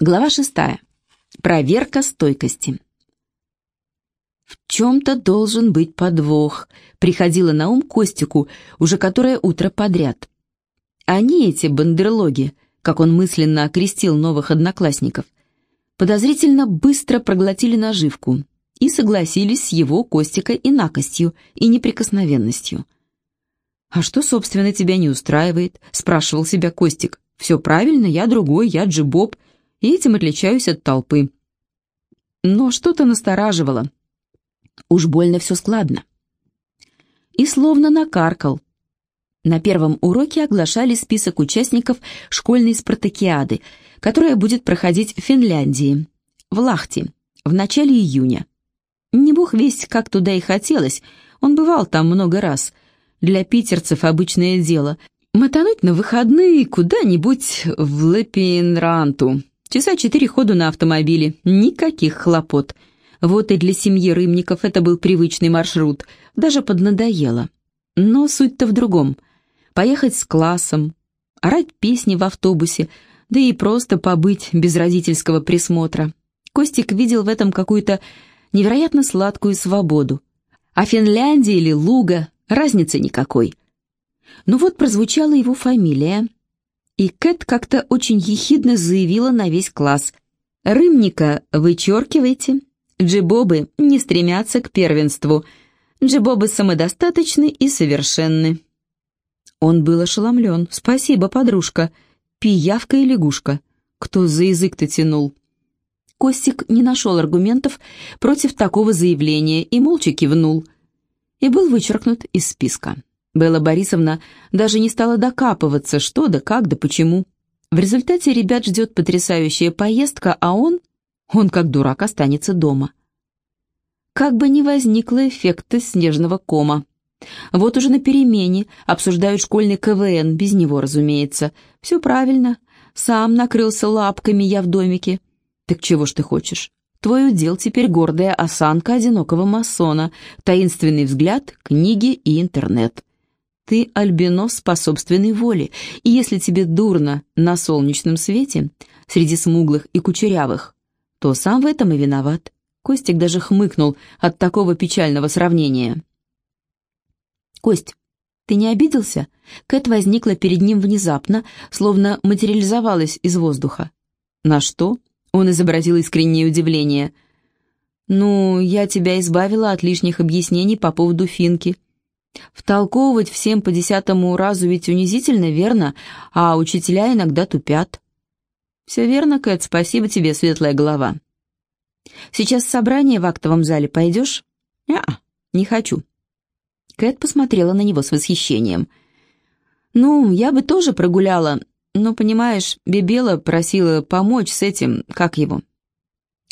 Глава шестая. Проверка стойкости. В чем-то должен быть подвох, приходила на ум Костику уже которое утро подряд. Они, эти бандерлоги, как он мысленно окрестил новых одноклассников, подозрительно быстро проглотили наживку и согласились с его Костика инакостью и неприкосновенностью. «А что, собственно, тебя не устраивает?» — спрашивал себя Костик. «Все правильно, я другой, я Джибоб, и этим отличаюсь от толпы. Но что-то настораживало. Уж больно все складно. И словно накаркал. На первом уроке оглашали список участников школьной спартакиады, которая будет проходить в Финляндии, в Лахте, в начале июня. Не бог весть, как туда и хотелось, он бывал там много раз. Для питерцев обычное дело — мотануть на выходные куда-нибудь в Лепинранту, Часа четыре ходу на автомобиле, никаких хлопот. Вот и для семьи Рымников это был привычный маршрут, даже поднадоело. Но суть-то в другом. Поехать с классом, орать песни в автобусе, да и просто побыть без родительского присмотра. Костик видел в этом какую-то невероятно сладкую свободу. А Финляндия или Луга, разницы никакой. Ну вот прозвучала его фамилия, и Кэт как-то очень ехидно заявила на весь класс. «Рымника вычеркивайте. Джибобы не стремятся к первенству. Джибобы самодостаточны и совершенны». Он был ошеломлен. «Спасибо, подружка. Пиявка и лягушка. Кто за язык-то тянул?» Костик не нашел аргументов против такого заявления и молча кивнул. И был вычеркнут из списка. Белла Борисовна даже не стала докапываться, что да как да почему. В результате ребят ждет потрясающая поездка, а он, он как дурак останется дома. Как бы ни возникло эффекта снежного кома. Вот уже на перемене обсуждают школьный КВН, без него, разумеется. Все правильно, сам накрылся лапками я в домике. Так чего ж ты хочешь? Твой удел теперь гордая осанка одинокого масона, таинственный взгляд, книги и интернет. Ты альбинос по собственной воле, и если тебе дурно на солнечном свете, среди смуглых и кучерявых, то сам в этом и виноват. Костик даже хмыкнул от такого печального сравнения. «Кость, ты не обиделся?» Кэт возникла перед ним внезапно, словно материализовалась из воздуха. «На что?» — он изобразил искреннее удивление. «Ну, я тебя избавила от лишних объяснений по поводу финки. Втолковывать всем по десятому разу ведь унизительно, верно? А учителя иногда тупят. Все верно, Кэт, спасибо тебе, светлая голова. Сейчас собрание в актовом зале пойдешь? Я не хочу. Кэт посмотрела на него с восхищением. Ну, я бы тоже прогуляла, но, понимаешь, Бебела просила помочь с этим, как его.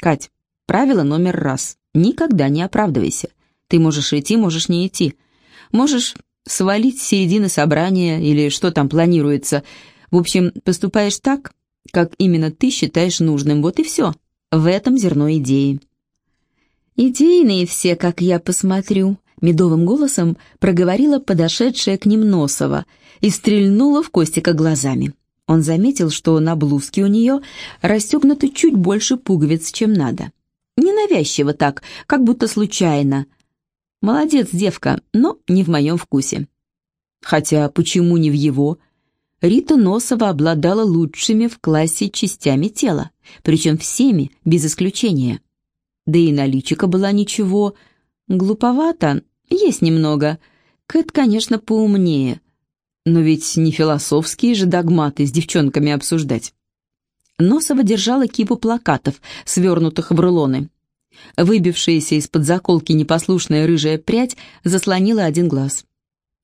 Кать, правило номер раз. Никогда не оправдывайся. Ты можешь идти, можешь не идти. Можешь свалить середины собрания или что там планируется. В общем, поступаешь так, как именно ты считаешь нужным, вот и все. В этом зерно идеи. «Идейные все, как я посмотрю», — медовым голосом проговорила подошедшая к ним Носова и стрельнула в Костика глазами. Он заметил, что на блузке у нее расстегнуты чуть больше пуговиц, чем надо. Ненавязчиво так, как будто случайно, Молодец, девка, но не в моем вкусе. Хотя почему не в его? Рита Носова обладала лучшими в классе частями тела, причем всеми, без исключения. Да и наличика была ничего. Глуповато, есть немного. Кэт, конечно, поумнее. Но ведь не философские же догматы с девчонками обсуждать. Носова держала кипу плакатов, свернутых в рулоны. Выбившаяся из-под заколки непослушная рыжая прядь заслонила один глаз.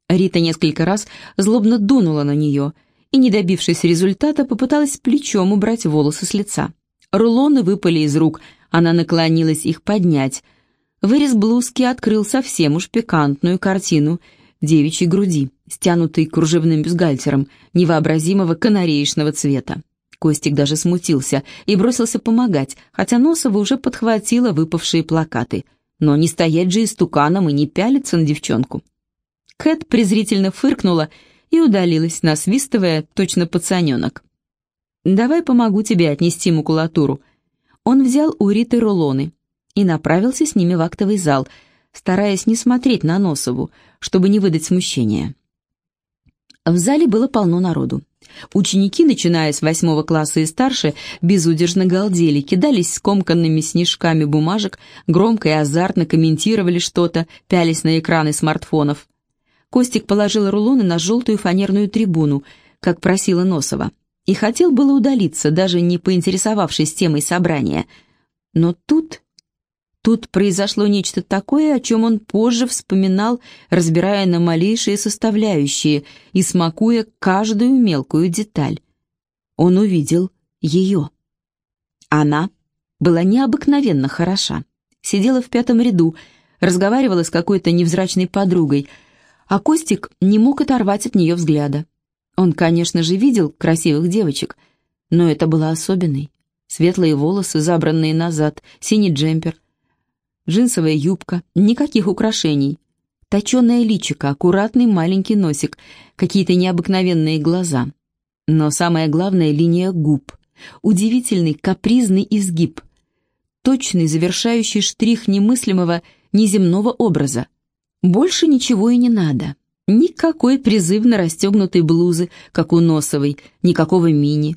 Рита несколько раз злобно дунула на нее и, не добившись результата, попыталась плечом убрать волосы с лица. Рулоны выпали из рук, она наклонилась их поднять. Вырез блузки открыл совсем уж пикантную картину девичьей груди, стянутой кружевным бюстгальтером невообразимого канареечного цвета. Костик даже смутился и бросился помогать, хотя Носова уже подхватила выпавшие плакаты. Но не стоять же истуканом и не пялиться на девчонку. Кэт презрительно фыркнула и удалилась, насвистывая точно пацаненок. «Давай помогу тебе отнести макулатуру». Он взял у Риты рулоны и направился с ними в актовый зал, стараясь не смотреть на Носову, чтобы не выдать смущения. В зале было полно народу. Ученики, начиная с восьмого класса и старше, безудержно галдели, кидались скомканными снежками бумажек, громко и азартно комментировали что-то, пялись на экраны смартфонов. Костик положил рулоны на желтую фанерную трибуну, как просила Носова, и хотел было удалиться, даже не поинтересовавшись темой собрания. Но тут Тут произошло нечто такое, о чем он позже вспоминал, разбирая на малейшие составляющие и смакуя каждую мелкую деталь. Он увидел ее. Она была необыкновенно хороша. Сидела в пятом ряду, разговаривала с какой-то невзрачной подругой, а Костик не мог оторвать от нее взгляда. Он, конечно же, видел красивых девочек, но это была особенной. Светлые волосы, забранные назад, синий джемпер, джинсовая юбка, никаких украшений. Точеное личико, аккуратный маленький носик, какие-то необыкновенные глаза. Но самое главное — линия губ. Удивительный капризный изгиб. Точный завершающий штрих немыслимого, неземного образа. Больше ничего и не надо. Никакой призывно расстегнутой блузы, как у Носовой, никакого мини.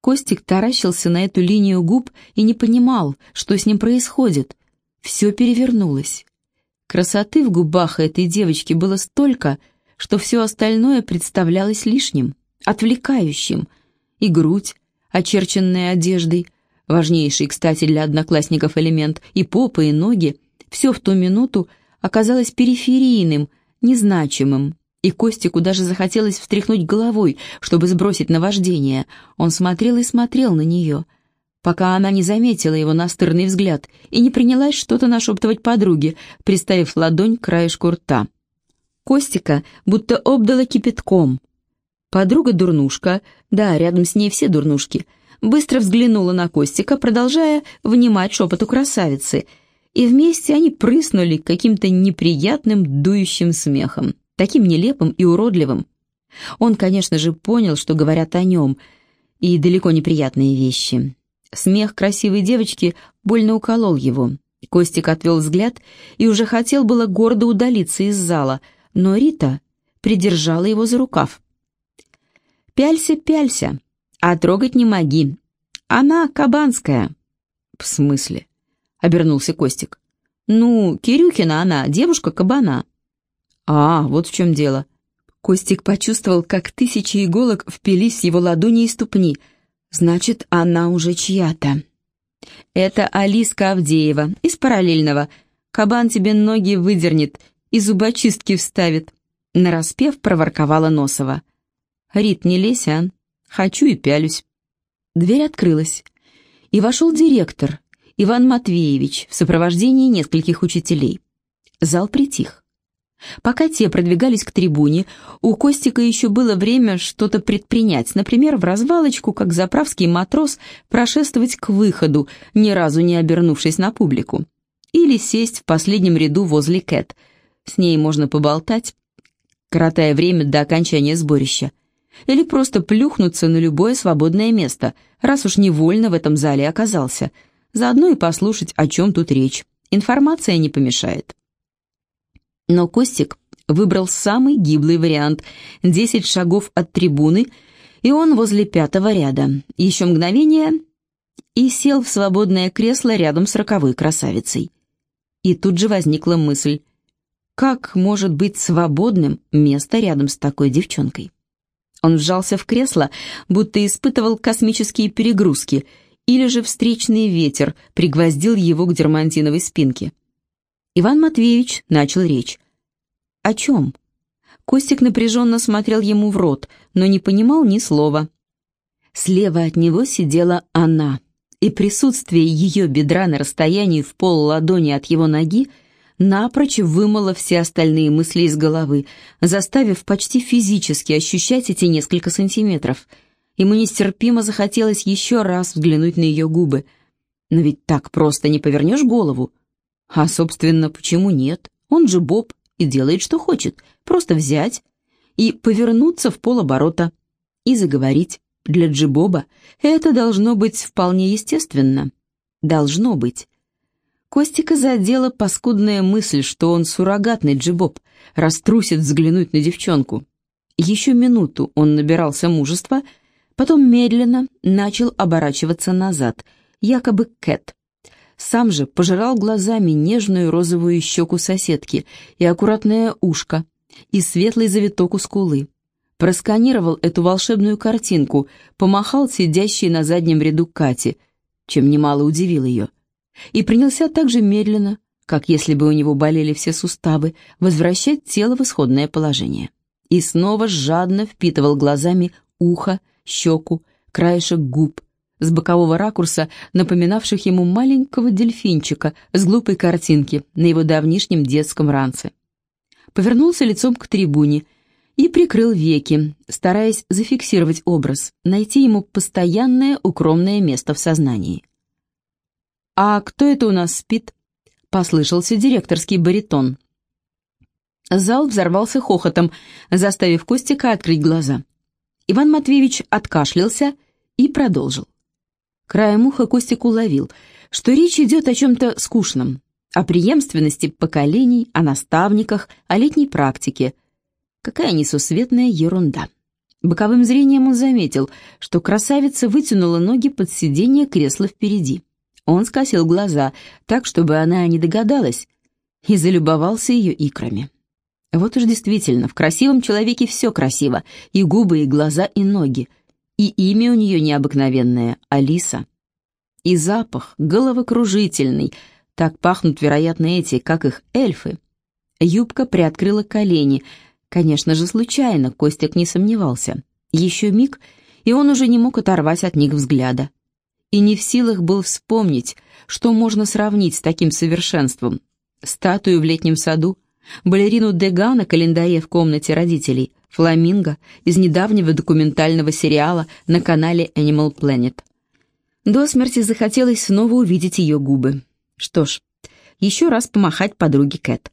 Костик таращился на эту линию губ и не понимал, что с ним происходит все перевернулось. Красоты в губах этой девочки было столько, что все остальное представлялось лишним, отвлекающим. И грудь, очерченная одеждой, важнейший, кстати, для одноклассников элемент, и попа, и ноги, все в ту минуту оказалось периферийным, незначимым. И Костику даже захотелось встряхнуть головой, чтобы сбросить наваждение. Он смотрел и смотрел на нее — пока она не заметила его настырный взгляд и не принялась что-то нашептывать подруге, приставив ладонь к краешку рта. Костика будто обдала кипятком. Подруга-дурнушка, да, рядом с ней все дурнушки, быстро взглянула на Костика, продолжая внимать шепоту красавицы, и вместе они прыснули каким-то неприятным дующим смехом, таким нелепым и уродливым. Он, конечно же, понял, что говорят о нем, и далеко неприятные вещи. Смех красивой девочки больно уколол его. Костик отвел взгляд и уже хотел было гордо удалиться из зала, но Рита придержала его за рукав. «Пялься, пялься, а трогать не моги. Она кабанская». «В смысле?» — обернулся Костик. «Ну, Кирюхина она, девушка-кабана». «А, вот в чем дело». Костик почувствовал, как тысячи иголок впились в его ладони и ступни — Значит, она уже чья-то. Это Алиска Авдеева из параллельного. Кабан тебе ноги выдернет и зубочистки вставит. Нараспев проворковала Носова. Рит, не лезь, а? Хочу и пялюсь. Дверь открылась, и вошел директор, Иван Матвеевич, в сопровождении нескольких учителей. Зал притих. Пока те продвигались к трибуне, у Костика еще было время что-то предпринять, например, в развалочку, как заправский матрос, прошествовать к выходу, ни разу не обернувшись на публику. Или сесть в последнем ряду возле Кэт. С ней можно поболтать, коротая время до окончания сборища. Или просто плюхнуться на любое свободное место, раз уж невольно в этом зале оказался. Заодно и послушать, о чем тут речь. Информация не помешает. Но Костик выбрал самый гиблый вариант — десять шагов от трибуны, и он возле пятого ряда. Еще мгновение и сел в свободное кресло рядом с роковой красавицей. И тут же возникла мысль, как может быть свободным место рядом с такой девчонкой? Он вжался в кресло, будто испытывал космические перегрузки, или же встречный ветер пригвоздил его к дермантиновой спинке. Иван Матвеевич начал речь. «О чем?» Костик напряженно смотрел ему в рот, но не понимал ни слова. Слева от него сидела она, и присутствие ее бедра на расстоянии в пол ладони от его ноги напрочь вымыло все остальные мысли из головы, заставив почти физически ощущать эти несколько сантиметров. Ему нестерпимо захотелось еще раз взглянуть на ее губы. Но ведь так просто не повернешь голову. А, собственно, почему нет? Он же Боб и делает, что хочет. Просто взять и повернуться в полоборота и заговорить. Для Джибоба это должно быть вполне естественно. Должно быть. Костика задела паскудная мысль, что он суррогатный Джибоб, раструсит взглянуть на девчонку. Еще минуту он набирался мужества, потом медленно начал оборачиваться назад, якобы Кэт. Сам же пожирал глазами нежную розовую щеку соседки и аккуратное ушко, и светлый завиток у скулы. Просканировал эту волшебную картинку, помахал сидящей на заднем ряду Кате, чем немало удивил ее и принялся так же медленно, как если бы у него болели все суставы, возвращать тело в исходное положение. И снова жадно впитывал глазами ухо, щеку, краешек губ, с бокового ракурса, напоминавших ему маленького дельфинчика с глупой картинки на его давнишнем детском ранце. Повернулся лицом к трибуне и прикрыл веки, стараясь зафиксировать образ, найти ему постоянное укромное место в сознании. «А кто это у нас спит?» — послышался директорский баритон. Зал взорвался хохотом, заставив Костика открыть глаза. Иван Матвеевич откашлялся и продолжил. Краем уха Костик уловил, что речь идет о чем-то скучном, о преемственности поколений, о наставниках, о летней практике. Какая несусветная ерунда. Боковым зрением он заметил, что красавица вытянула ноги под сиденье кресла впереди. Он скосил глаза, так, чтобы она не догадалась, и залюбовался ее икрами. Вот уж действительно, в красивом человеке все красиво, и губы, и глаза, и ноги. И имя у нее необыкновенное — Алиса. И запах головокружительный, так пахнут, вероятно, эти, как их, эльфы. Юбка приоткрыла колени, конечно же, случайно, Костик не сомневался. Еще миг, и он уже не мог оторвать от них взгляда и не в силах был вспомнить, что можно сравнить с таким совершенством. Статую в летнем саду, балерину Дега на календаре в комнате родителей, фламинго из недавнего документального сериала на канале Animal Planet. До смерти захотелось снова увидеть ее губы. Что ж, еще раз помахать подруге Кэт.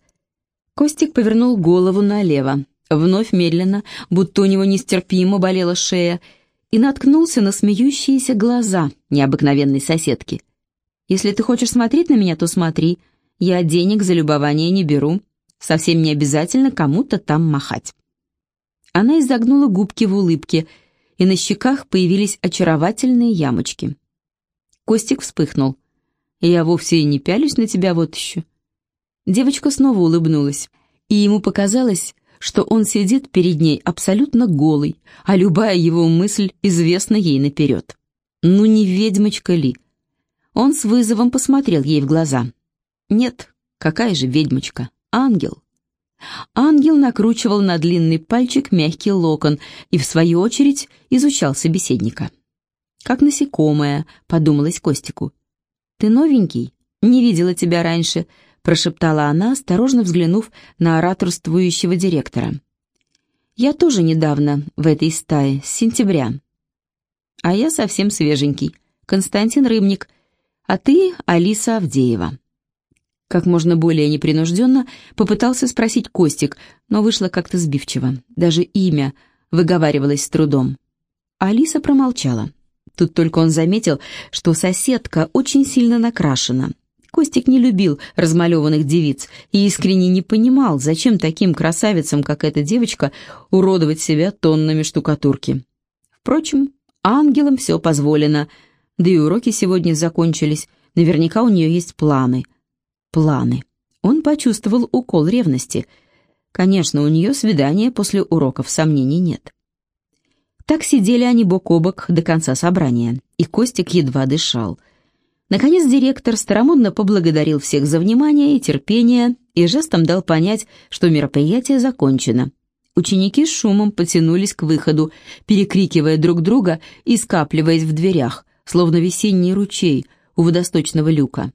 Костик повернул голову налево, вновь медленно, будто у него нестерпимо болела шея, и наткнулся на смеющиеся глаза необыкновенной соседки. «Если ты хочешь смотреть на меня, то смотри. Я денег за любование не беру. Совсем не обязательно кому-то там махать». Она изогнула губки в улыбке, и на щеках появились очаровательные ямочки. Костик вспыхнул. «Я вовсе и не пялюсь на тебя вот еще». Девочка снова улыбнулась, и ему показалось, что он сидит перед ней абсолютно голый, а любая его мысль известна ей наперед. Ну не ведьмочка ли? Он с вызовом посмотрел ей в глаза. Нет, какая же ведьмочка? Ангел. Ангел накручивал на длинный пальчик мягкий локон и, в свою очередь, изучал собеседника. «Как насекомое», — подумалось Костику. «Ты новенький? Не видела тебя раньше прошептала она, осторожно взглянув на ораторствующего директора. «Я тоже недавно в этой стае, с сентября. А я совсем свеженький, Константин Рыбник, а ты Алиса Авдеева». Как можно более непринужденно попытался спросить Костик, но вышло как-то сбивчиво. Даже имя выговаривалось с трудом. Алиса промолчала. Тут только он заметил, что соседка очень сильно накрашена, Костик не любил размалеванных девиц и искренне не понимал, зачем таким красавицам, как эта девочка, уродовать себя тоннами штукатурки. Впрочем, ангелам все позволено, да и уроки сегодня закончились, наверняка у нее есть планы. Планы. Он почувствовал укол ревности. Конечно, у нее свидание после уроков, сомнений нет. Так сидели они бок о бок до конца собрания, и Костик едва дышал — Наконец директор старомодно поблагодарил всех за внимание и терпение и жестом дал понять, что мероприятие закончено. Ученики с шумом потянулись к выходу, перекрикивая друг друга и скапливаясь в дверях, словно весенний ручей у водосточного люка.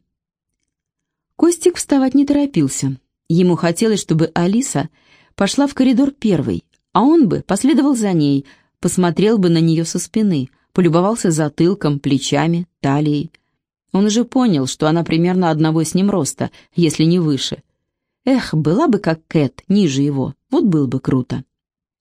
Костик вставать не торопился. Ему хотелось, чтобы Алиса пошла в коридор первой, а он бы последовал за ней, посмотрел бы на нее со спины, полюбовался затылком, плечами, талией. Он уже понял, что она примерно одного с ним роста, если не выше. Эх, была бы как Кэт, ниже его, вот было бы круто.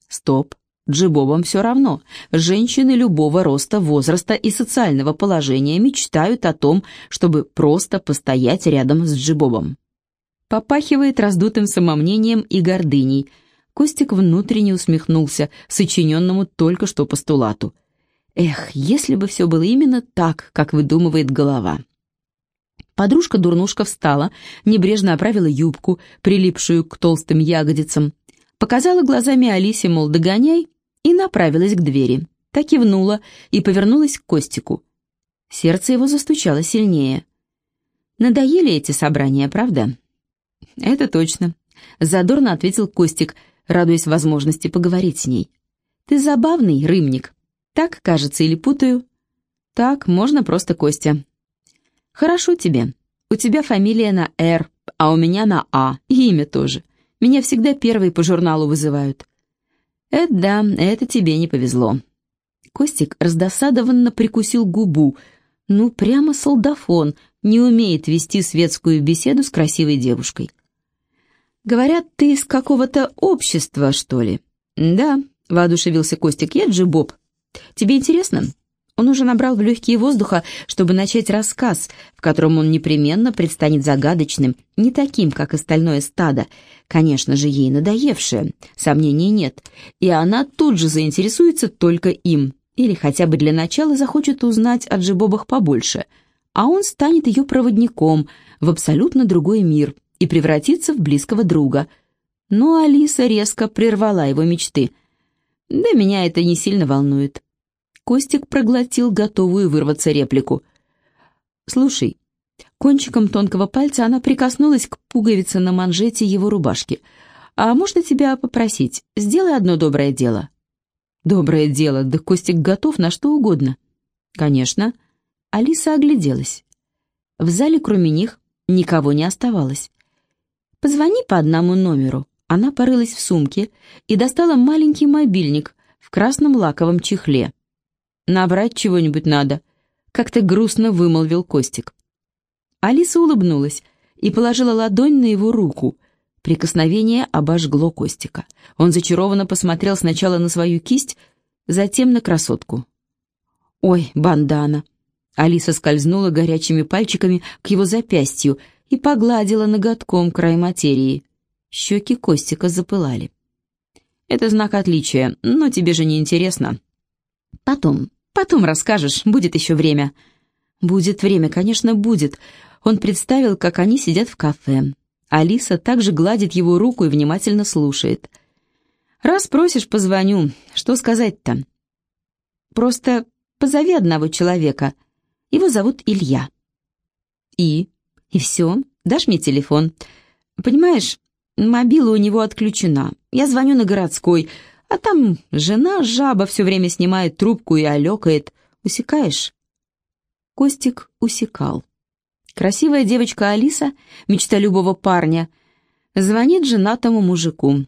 Стоп, Джибобам все равно. Женщины любого роста, возраста и социального положения мечтают о том, чтобы просто постоять рядом с Джибобом. Попахивает раздутым самомнением и гордыней. Костик внутренне усмехнулся сочиненному только что постулату. Эх, если бы все было именно так, как выдумывает голова. Подружка-дурнушка встала, небрежно оправила юбку, прилипшую к толстым ягодицам, показала глазами Алисе, мол, догоняй, и направилась к двери. Так кивнула и повернулась к Костику. Сердце его застучало сильнее. «Надоели эти собрания, правда?» «Это точно», — задорно ответил Костик, радуясь возможности поговорить с ней. «Ты забавный, рымник. Так, кажется, или путаю?» «Так, можно просто Костя». «Хорошо тебе. У тебя фамилия на «Р», а у меня на «А», и имя тоже. Меня всегда первой по журналу вызывают. Это да, это тебе не повезло. Костик раздосадованно прикусил губу. Ну, прямо солдафон, не умеет вести светскую беседу с красивой девушкой. Говорят, ты из какого-то общества, что ли? Да, воодушевился Костик, я Джибоб. Тебе интересно? Он уже набрал в легкие воздуха, чтобы начать рассказ, в котором он непременно предстанет загадочным, не таким, как остальное стадо, конечно же, ей надоевшее, сомнений нет, и она тут же заинтересуется только им, или хотя бы для начала захочет узнать о джибобах побольше, а он станет ее проводником в абсолютно другой мир и превратится в близкого друга. Но Алиса резко прервала его мечты. «Да меня это не сильно волнует». Костик проглотил готовую вырваться реплику. «Слушай». Кончиком тонкого пальца она прикоснулась к пуговице на манжете его рубашки. «А можно тебя попросить? Сделай одно доброе дело». «Доброе дело? Да Костик готов на что угодно». «Конечно». Алиса огляделась. В зале, кроме них, никого не оставалось. «Позвони по одному номеру». Она порылась в сумке и достала маленький мобильник в красном лаковом чехле. Набрать чего-нибудь надо», — как-то грустно вымолвил Костик. Алиса улыбнулась и положила ладонь на его руку. Прикосновение обожгло Костика. Он зачарованно посмотрел сначала на свою кисть, затем на красотку. «Ой, бандана!» Алиса скользнула горячими пальчиками к его запястью и погладила ноготком край материи. Щеки Костика запылали. «Это знак отличия, но тебе же не интересно». «Потом, Потом расскажешь, будет еще время». «Будет время, конечно, будет». Он представил, как они сидят в кафе. Алиса также гладит его руку и внимательно слушает. «Раз просишь, позвоню. Что сказать-то?» «Просто позови одного человека. Его зовут Илья». «И?» «И все. Дашь мне телефон. Понимаешь, мобила у него отключена. Я звоню на городской. А там жена жаба все время снимает трубку и алекает. Усекаешь?» Костик усекал. Красивая девочка Алиса, мечта любого парня, звонит женатому мужику.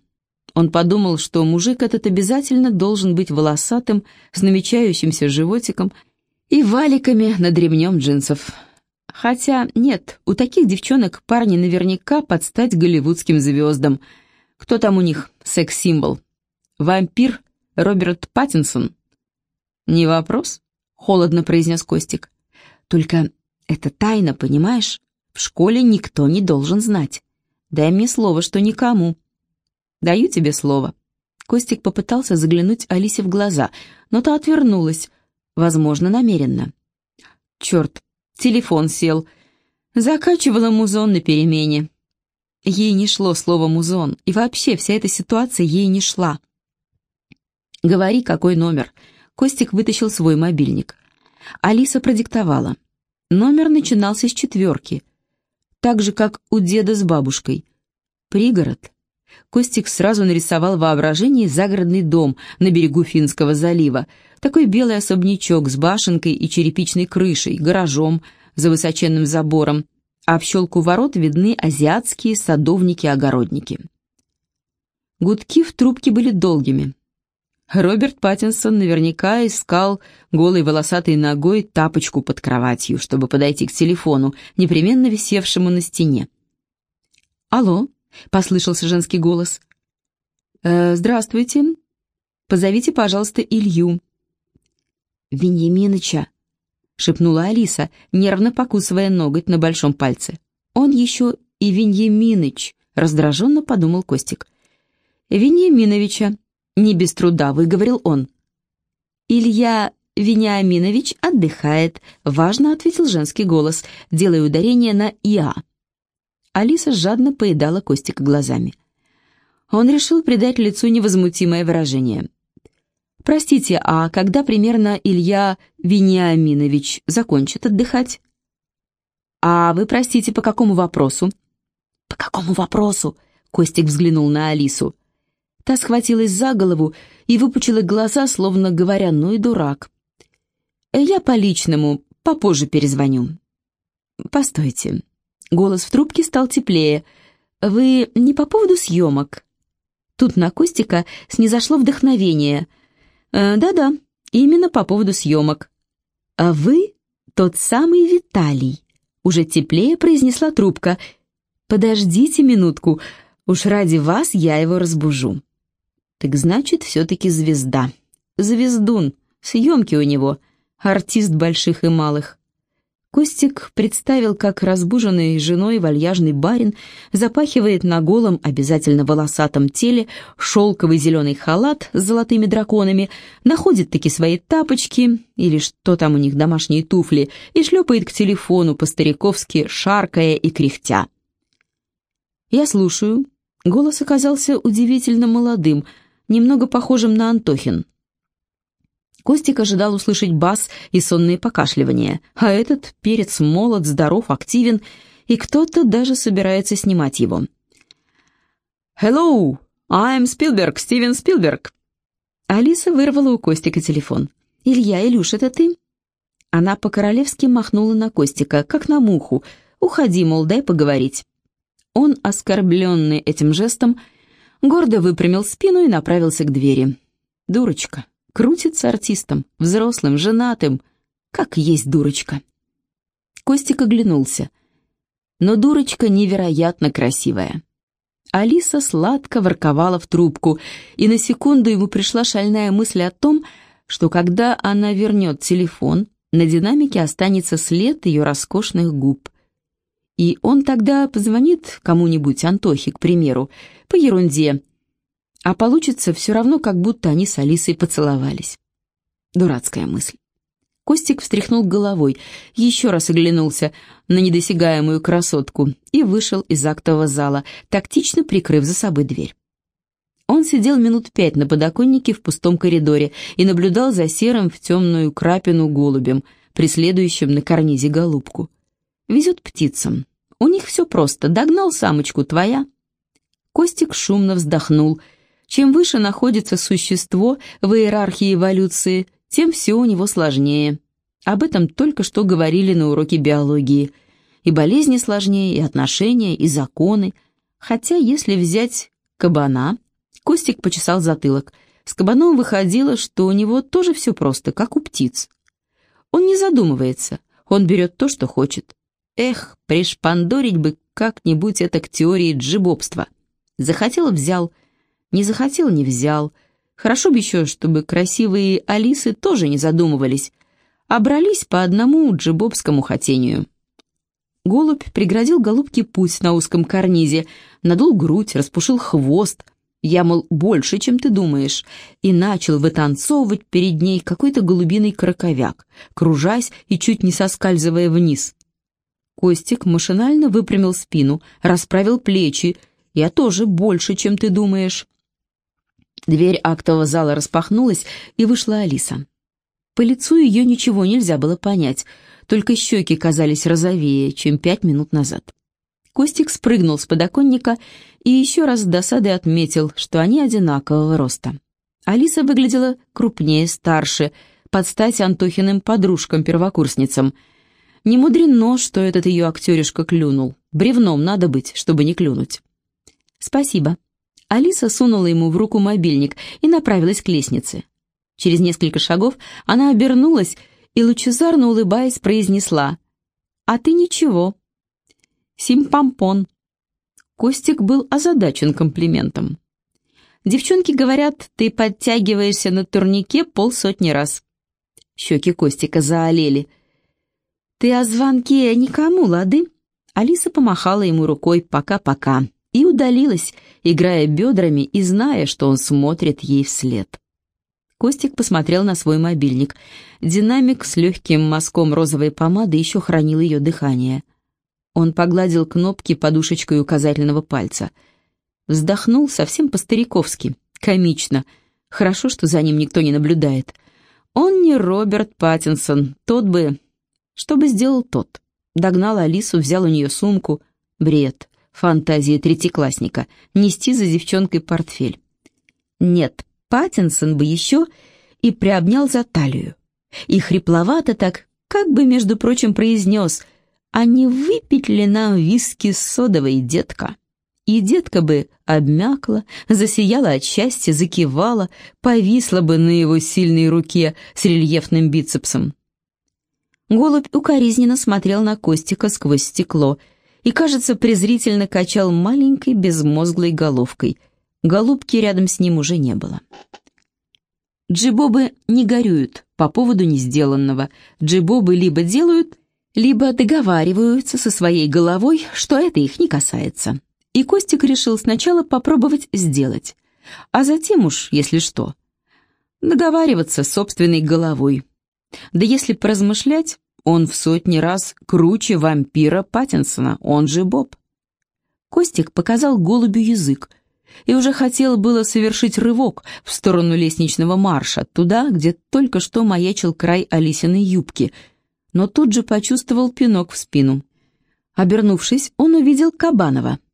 Он подумал, что мужик этот обязательно должен быть волосатым, с намечающимся животиком и валиками над ремнем джинсов. Хотя нет, у таких девчонок парни наверняка под стать голливудским звездам. Кто там у них секс-символ? Вампир Роберт Паттинсон?» «Не вопрос», — холодно произнес Костик. «Только это тайна, понимаешь? В школе никто не должен знать. Дай мне слово, что никому». «Даю тебе слово». Костик попытался заглянуть Алисе в глаза, но та отвернулась, возможно, намеренно. «Черт, телефон сел». Закачивала музон на перемене. Ей не шло слово «музон», и вообще вся эта ситуация ей не шла. «Говори, какой номер?» Костик вытащил свой мобильник. Алиса продиктовала. Номер начинался с четверки, так же, как у деда с бабушкой. «Пригород». Костик сразу нарисовал воображение загородный дом на берегу Финского залива, такой белый особнячок с башенкой и черепичной крышей, гаражом за высоченным забором, а в щелку ворот видны азиатские садовники-огородники. Гудки в трубке были долгими, Роберт Паттинсон наверняка искал голой волосатой ногой тапочку под кроватью, чтобы подойти к телефону, непременно висевшему на стене. «Алло», — послышался женский голос. «Э, «Здравствуйте. позовите, пожалуйста, Илью». «Веньяминыча», — шепнула Алиса, нервно покусывая ноготь на большом пальце. «Он еще и Веньяминыч», — раздраженно подумал Костик. «Веньяминовича», — не без труда выговорил он. «Илья Вениаминович отдыхает», — важно ответил женский голос, делая ударение на «иа». Алиса жадно поедала Костика глазами. Он решил придать лицу невозмутимое выражение. «Простите, а когда примерно Илья Вениаминович закончит отдыхать?» «А вы, простите, по какому вопросу?» «По какому вопросу?» — Костик взглянул на Алису. Та схватилась за голову и выпучила глаза, словно говоря, ну и дурак. «Я по личному, попозже перезвоню». «Постойте». Голос в трубке стал теплее. «Вы не по поводу съемок?» Тут на Костика снизошло вдохновение. «Э, «Да-да, именно по поводу съемок». «А вы тот самый Виталий», — уже теплее произнесла трубка. «Подождите минутку, уж ради вас я его разбужу». Так значит, все-таки звезда. Звездун. Съемки у него. Артист больших и малых. Костик представил, как разбуженный женой вальяжный барин запахивает на голом, обязательно волосатом теле шелковый зеленый халат с золотыми драконами, находит таки свои тапочки, или что там у них, домашние туфли, и шлепает к телефону по-стариковски, шаркая и кряхтя. «Я слушаю». Голос оказался удивительно молодым, немного похожим на Антохин. Костик ожидал услышать бас и сонные покашливания, а этот перец молод, здоров, активен, и кто-то даже собирается снимать его. «Hello, I'm Spielberg, Стивен Спилберг». Алиса вырвала у Костика телефон. «Илья, Илюш, это ты?» Она по-королевски махнула на Костика, как на муху. «Уходи, мол, дай поговорить». Он, оскорбленный этим жестом, гордо выпрямил спину и направился к двери. Дурочка. Крутится артистом, взрослым, женатым. Как есть дурочка. Костик оглянулся. Но дурочка невероятно красивая. Алиса сладко ворковала в трубку, и на секунду ему пришла шальная мысль о том, что когда она вернет телефон, на динамике останется след ее роскошных губ. И он тогда позвонит кому-нибудь, Антохе, к примеру, по ерунде, а получится все равно, как будто они с Алисой поцеловались. Дурацкая мысль. Костик встряхнул головой, еще раз оглянулся на недосягаемую красотку и вышел из актового зала, тактично прикрыв за собой дверь. Он сидел минут пять на подоконнике в пустом коридоре и наблюдал за серым в темную крапину голубем, преследующим на карнизе голубку. Везет птицам. У них все просто. Догнал самочку, твоя. Костик шумно вздохнул. Чем выше находится существо в иерархии эволюции, тем все у него сложнее. Об этом только что говорили на уроке биологии. И болезни сложнее, и отношения, и законы. Хотя, если взять кабана, Костик почесал затылок. С кабаном выходило, что у него тоже все просто, как у птиц. Он не задумывается, он берет то, что хочет. Эх, пришпандорить бы как-нибудь это к теории джибобства. Захотел — взял, не захотел — не взял. Хорошо бы еще, чтобы красивые Алисы тоже не задумывались, а брались по одному джибобскому хотению. Голубь преградил голубке путь на узком карнизе, надул грудь, распушил хвост. Я, мол, больше, чем ты думаешь, и начал вытанцовывать перед ней какой-то голубиный краковяк, кружась и чуть не соскальзывая вниз. Костик машинально выпрямил спину, расправил плечи. «Я тоже больше, чем ты думаешь». Дверь актового зала распахнулась, и вышла Алиса. По лицу ее ничего нельзя было понять, только щеки казались розовее, чем пять минут назад. Костик спрыгнул с подоконника и еще раз с досадой отметил, что они одинакового роста. Алиса выглядела крупнее, старше, под стать Антохиным подружкам-первокурсницам — не мудрено, что этот ее актеришка клюнул. Бревном надо быть, чтобы не клюнуть. «Спасибо». Алиса сунула ему в руку мобильник и направилась к лестнице. Через несколько шагов она обернулась и, лучезарно улыбаясь, произнесла «А ты ничего». «Симпампон». Костик был озадачен комплиментом. Девчонки говорят, ты подтягиваешься на турнике полсотни раз. Щеки Костика заолели. Ты о звонке никому, лады? Алиса помахала ему рукой «пока-пока» и удалилась, играя бедрами и зная, что он смотрит ей вслед. Костик посмотрел на свой мобильник. Динамик с легким мазком розовой помады еще хранил ее дыхание. Он погладил кнопки подушечкой указательного пальца. Вздохнул совсем по-стариковски, комично. Хорошо, что за ним никто не наблюдает. Он не Роберт Паттинсон, тот бы... Что бы сделал тот? Догнал Алису, взял у нее сумку. Бред, фантазия третьеклассника. Нести за девчонкой портфель. Нет, Паттинсон бы еще и приобнял за талию. И хрипловато так, как бы, между прочим, произнес «А не выпить ли нам виски с содовой, детка?» И детка бы обмякла, засияла от счастья, закивала, повисла бы на его сильной руке с рельефным бицепсом. Голубь укоризненно смотрел на Костика сквозь стекло и, кажется, презрительно качал маленькой безмозглой головкой. Голубки рядом с ним уже не было. Джибобы не горюют по поводу несделанного. Джибобы либо делают, либо договариваются со своей головой, что это их не касается. И Костик решил сначала попробовать сделать, а затем уж, если что, договариваться с собственной головой. Да если поразмышлять, он в сотни раз круче вампира Паттинсона, он же Боб. Костик показал голубю язык и уже хотел было совершить рывок в сторону лестничного марша, туда, где только что маячил край Алисиной юбки, но тут же почувствовал пинок в спину. Обернувшись, он увидел Кабанова —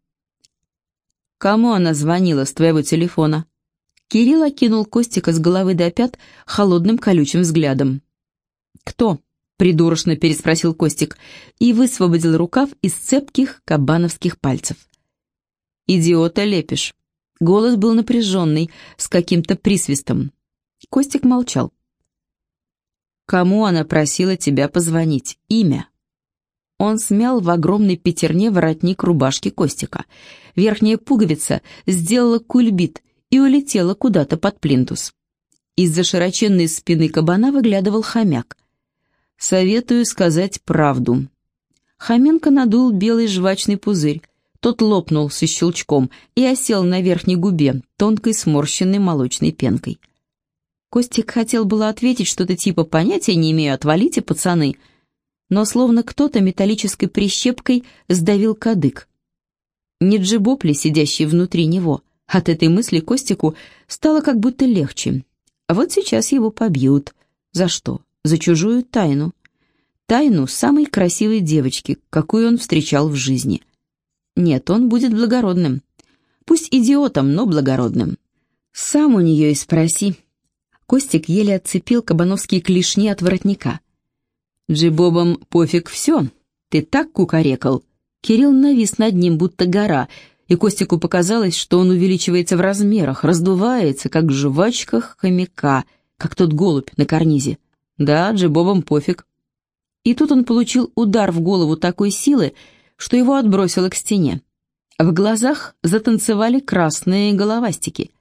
«Кому она звонила с твоего телефона?» Кирилл окинул Костика с головы до пят холодным колючим взглядом. «Кто?» — придурочно переспросил Костик и высвободил рукав из цепких кабановских пальцев. «Идиота лепишь». Голос был напряженный, с каким-то присвистом. Костик молчал. «Кому она просила тебя позвонить? Имя?» Он смял в огромной пятерне воротник рубашки Костика. Верхняя пуговица сделала кульбит и улетела куда-то под плинтус. Из-за широченной спины кабана выглядывал хомяк. «Советую сказать правду». Хоменко надул белый жвачный пузырь. Тот лопнул со щелчком и осел на верхней губе, тонкой сморщенной молочной пенкой. Костик хотел было ответить что-то типа «понятия не имею, отвалите, пацаны», но словно кто-то металлической прищепкой сдавил кадык. Не Джибоп ли, сидящий внутри него? От этой мысли Костику стало как будто легче. А вот сейчас его побьют. За что? За чужую тайну. Тайну самой красивой девочки, какую он встречал в жизни. Нет, он будет благородным. Пусть идиотом, но благородным. Сам у нее и спроси. Костик еле отцепил кабановские клешни от воротника. Джибобам пофиг все. Ты так кукарекал. Кирилл навис над ним, будто гора, и Костику показалось, что он увеличивается в размерах, раздувается, как жвачка хомяка, как тот голубь на карнизе. Да, Джибобам пофиг. И тут он получил удар в голову такой силы, что его отбросило к стене. В глазах затанцевали красные головастики.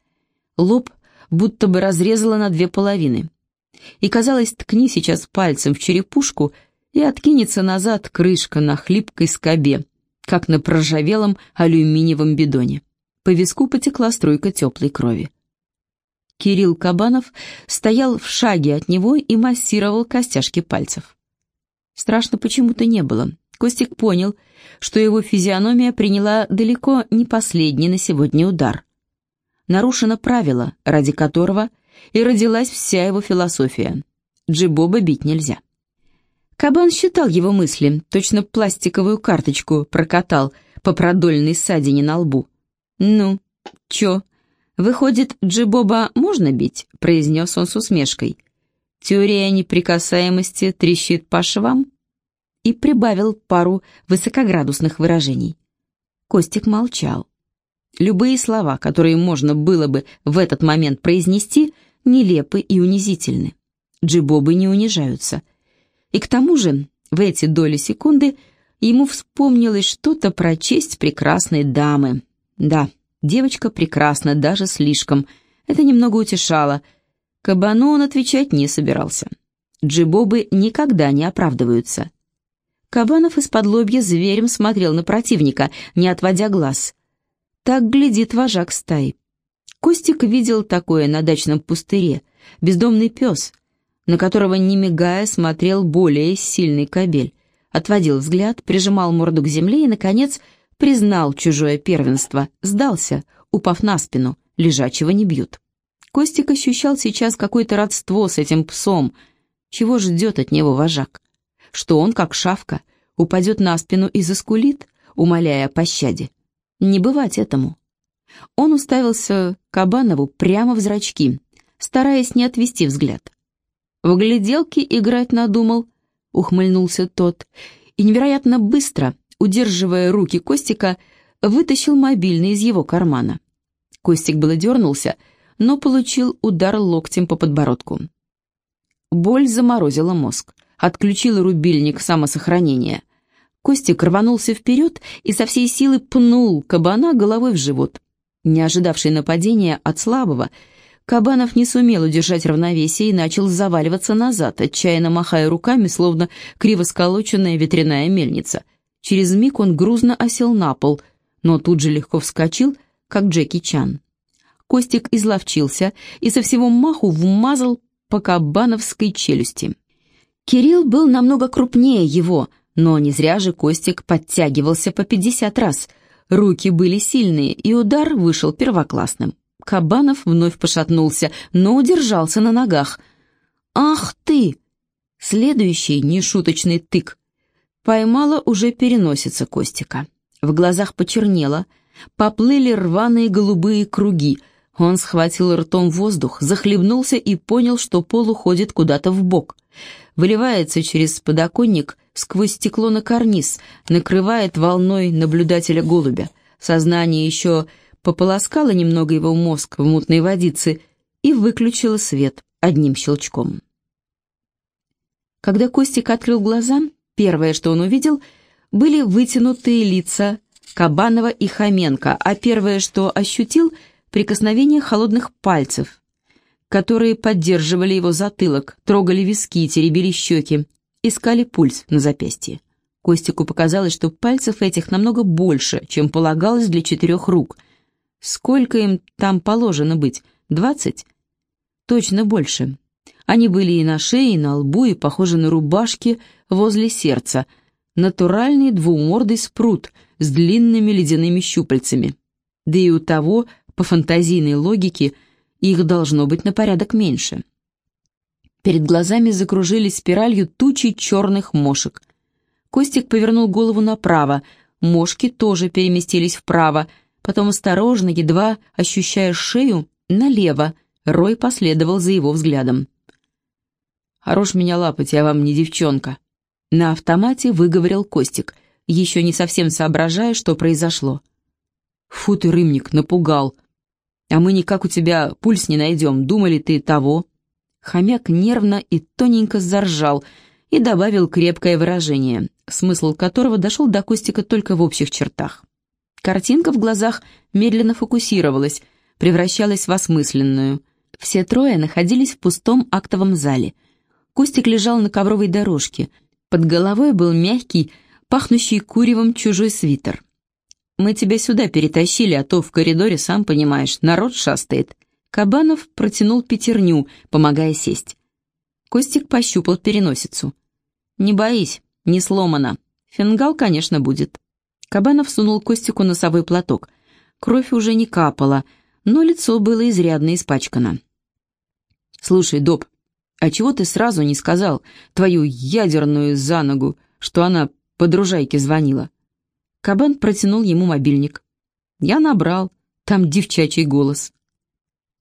Лоб будто бы разрезало на две половины и, казалось, ткни сейчас пальцем в черепушку и откинется назад крышка на хлипкой скобе, как на проржавелом алюминиевом бидоне. По виску потекла струйка теплой крови. Кирилл Кабанов стоял в шаге от него и массировал костяшки пальцев. Страшно почему-то не было. Костик понял, что его физиономия приняла далеко не последний на сегодня удар. Нарушено правило, ради которого – и родилась вся его философия. Джибоба бить нельзя. Кабан считал его мысли, точно пластиковую карточку прокатал по продольной ссадине на лбу. «Ну, чё, выходит, Джибоба можно бить?» — произнес он с усмешкой. «Теория неприкасаемости трещит по швам?» И прибавил пару высокоградусных выражений. Костик молчал. Любые слова, которые можно было бы в этот момент произнести — нелепы и унизительны. Джибобы не унижаются. И к тому же, в эти доли секунды ему вспомнилось что-то про честь прекрасной дамы. Да, Девочка прекрасна, даже слишком. Это немного утешало. Кабану он отвечать не собирался. Джибобы никогда не оправдываются. Кабанов из-под лобья зверем смотрел на противника, не отводя глаз. Так глядит вожак стаи. Костик видел такое на дачном пустыре. Бездомный пес, на которого, не мигая, смотрел более сильный кобель. Отводил взгляд, прижимал морду к земле и, наконец, признал чужое первенство, сдался, упав на спину, лежачего не бьют. Костик ощущал сейчас какое-то родство с этим псом. Чего ждет от него вожак? Что он, как шавка, упадет на спину и заскулит, умоляя о пощаде? Не бывать этому. Он уставился Кабанову прямо в зрачки, стараясь не отвести взгляд. «В гляделки играть надумал», — ухмыльнулся тот, и невероятно быстро, удерживая руки Костика, вытащил мобильный из его кармана. Костик было дернулся, но получил удар локтем по подбородку. Боль заморозила мозг, отключила рубильник самосохранения. Костик рванулся вперед и со всей силы пнул кабана головой в живот. Не ожидавший нападения от слабого, Кабанов не сумел удержать равновесие и начал заваливаться назад, отчаянно махая руками, словно криво сколоченная ветряная мельница. Через миг он грузно осел на пол, но тут же легко вскочил, как Джеки Чан. Костик изловчился и со всего маху вмазал по кабановской челюсти. Кирилл был намного крупнее его, но не зря же Костик подтягивался по пятьдесят раз — Руки были сильные, и удар вышел первоклассным. Кабанов вновь пошатнулся, но удержался на ногах. «Ах ты!» Следующий нешуточный тык. Поймала уже переносица Костика. В глазах почернело, поплыли рваные голубые круги. Он схватил ртом воздух, захлебнулся и понял, что пол уходит куда-то в бок. Выливается через подоконник сквозь стекло на карниз, накрывает волной наблюдателя голубя. Сознание еще пополоскало немного его мозг в мутной водице и выключило свет одним щелчком. Когда Костик открыл глаза, первое, что он увидел, были вытянутые лица Кабанова и Хоменко, а первое, что ощутил — прикосновение холодных пальцев, которые поддерживали его затылок, трогали виски, теребили щеки искали пульс на запястье. Костику показалось, что пальцев этих намного больше, чем полагалось для четырех рук. Сколько им там положено быть? Двадцать? Точно больше. Они были и на шее, и на лбу, и похожи на рубашки возле сердца. Натуральный двумордый спрут с длинными ледяными щупальцами. Да и у того, по фантазийной логике, их должно быть на порядок меньше. Перед глазами закружились спиралью тучи черных мошек. Костик повернул голову направо, мошки тоже переместились вправо, потом осторожно, едва ощущая шею, налево, Рой последовал за его взглядом. «Хорош меня лапать, я вам не девчонка», — на автомате выговорил Костик, еще не совсем соображая, что произошло. «Фу ты, рымник, напугал. А мы никак у тебя пульс не найдем, думали ты того». Хомяк нервно и тоненько заржал и добавил крепкое выражение, смысл которого дошел до Костика только в общих чертах. Картинка в глазах медленно фокусировалась, превращалась в осмысленную. Все трое находились в пустом актовом зале. Костик лежал на ковровой дорожке. Под головой был мягкий, пахнущий куревом чужой свитер. «Мы тебя сюда перетащили, а то в коридоре, сам понимаешь, народ шастает», Кабанов протянул пятерню, помогая сесть. Костик пощупал переносицу. «Не боись, не сломано. Фингал, конечно, будет». Кабанов сунул Костику носовой платок. Кровь уже не капала, но лицо было изрядно испачкано. «Слушай, Доб, а чего ты сразу не сказал твою ядерную за ногу, что она по дружайке звонила?» Кабан протянул ему мобильник. Я набрал, там девчачий голос.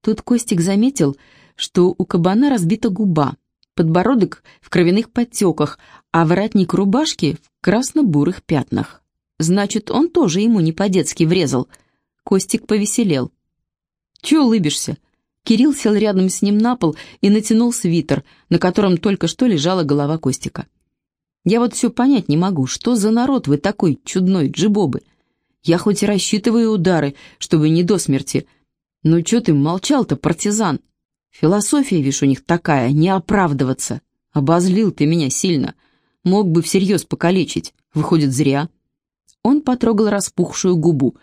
Тут Костик заметил, что у кабана разбита губа, подбородок в кровяных подтеках, а воротник рубашки в красно-бурых пятнах. Значит, он тоже ему не по-детски врезал. Костик повеселел. «Чего улыбишься?» Кирилл сел рядом с ним на пол и натянул свитер, на котором только что лежала голова Костика. «Я вот все понять не могу, что за народ вы такой чудной, джибобы? Я хоть и рассчитываю удары, чтобы не до смерти. Но чё ты молчал-то, партизан? Философия, видишь, у них такая, не оправдываться. Обозлил ты меня сильно. Мог бы всерьез покалечить. Выходит, зря. Он потрогал распухшую губу.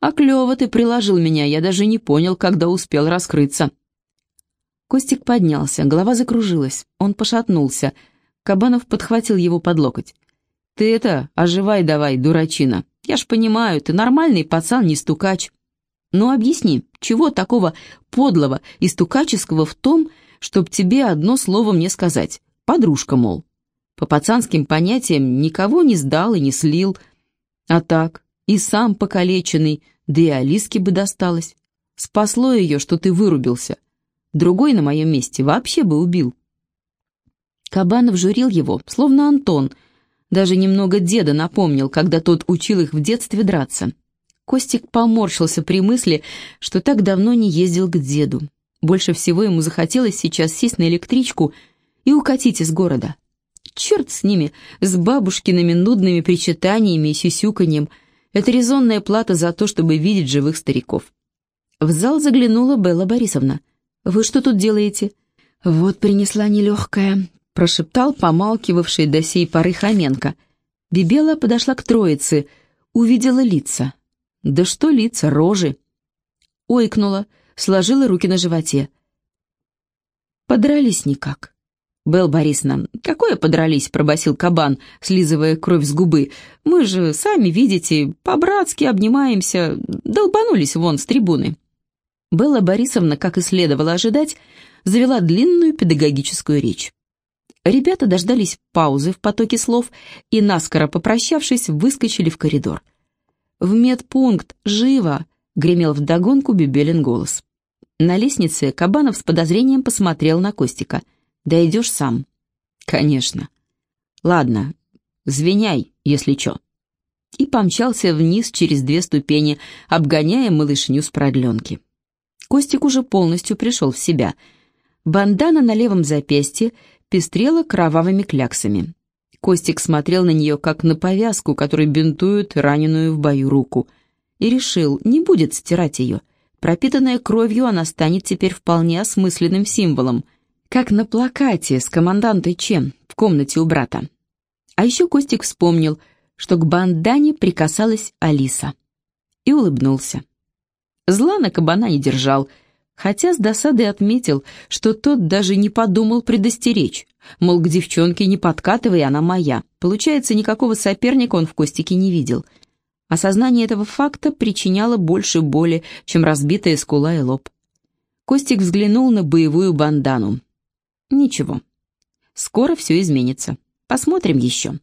А клёво ты приложил меня, я даже не понял, когда успел раскрыться. Костик поднялся, голова закружилась. Он пошатнулся. Кабанов подхватил его под локоть. «Ты это, оживай давай, дурачина. Я ж понимаю, ты нормальный пацан, не стукач. Но объясни, чего такого подлого и стукаческого в том, чтоб тебе одно слово мне сказать? Подружка, мол. По пацанским понятиям никого не сдал и не слил. А так, и сам покалеченный, да и Алиске бы досталось. Спасло ее, что ты вырубился. Другой на моем месте вообще бы убил. Кабанов журил его, словно Антон, даже немного деда напомнил, когда тот учил их в детстве драться. Костик поморщился при мысли, что так давно не ездил к деду. Больше всего ему захотелось сейчас сесть на электричку и укатить из города. Черт с ними, с бабушкиными нудными причитаниями и сюсюканьем. Это резонная плата за то, чтобы видеть живых стариков. В зал заглянула Белла Борисовна. «Вы что тут делаете?» «Вот принесла нелегкая», — прошептал помалкивавший до сей поры Хоменко. Бибела подошла к троице, увидела лица. «Да что лица, рожи!» Ойкнула, сложила руки на животе. «Подрались никак». «Белл Борисовна, какое подрались?» — пробасил кабан, слизывая кровь с губы. «Мы же, сами видите, по-братски обнимаемся, долбанулись вон с трибуны». Белла Борисовна, как и следовало ожидать, завела длинную педагогическую речь. Ребята дождались паузы в потоке слов и, наскоро попрощавшись, выскочили в коридор. «В медпункт! Живо!» — гремел вдогонку Бибелин голос. На лестнице Кабанов с подозрением посмотрел на Костика. «Дойдешь сам?» «Конечно». «Ладно, звеняй, если чё» и помчался вниз через две ступени, обгоняя малышню с продленки. Костик уже полностью пришел в себя. Бандана на левом запястье пестрела кровавыми кляксами. Костик смотрел на нее, как на повязку, которой бинтуют раненую в бою руку, и решил, не будет стирать ее. Пропитанная кровью, она станет теперь вполне осмысленным символом, как на плакате с командантой Чем в комнате у брата. А еще Костик вспомнил, что к бандане прикасалась Алиса, и улыбнулся. Зла на кабана не держал, хотя с досадой отметил, что тот даже не подумал предостеречь. Мол, к девчонке не подкатывай, она моя. Получается, никакого соперника он в Костике не видел. Осознание этого факта причиняло больше боли, чем разбитая скула и лоб. Костик взглянул на боевую бандану. Ничего. Скоро все изменится. Посмотрим еще.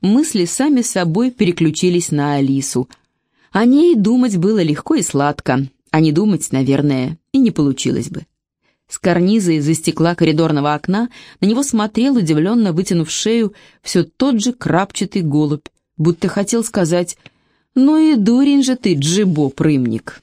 Мысли сами собой переключились на Алису, о ней думать было легко и сладко, а не думать, наверное, и не получилось бы. С карниза из-за стекла коридорного окна на него смотрел, удивленно вытянув шею, все тот же крапчатый голубь, будто хотел сказать «Ну и дурень же ты, Джибо, прымник».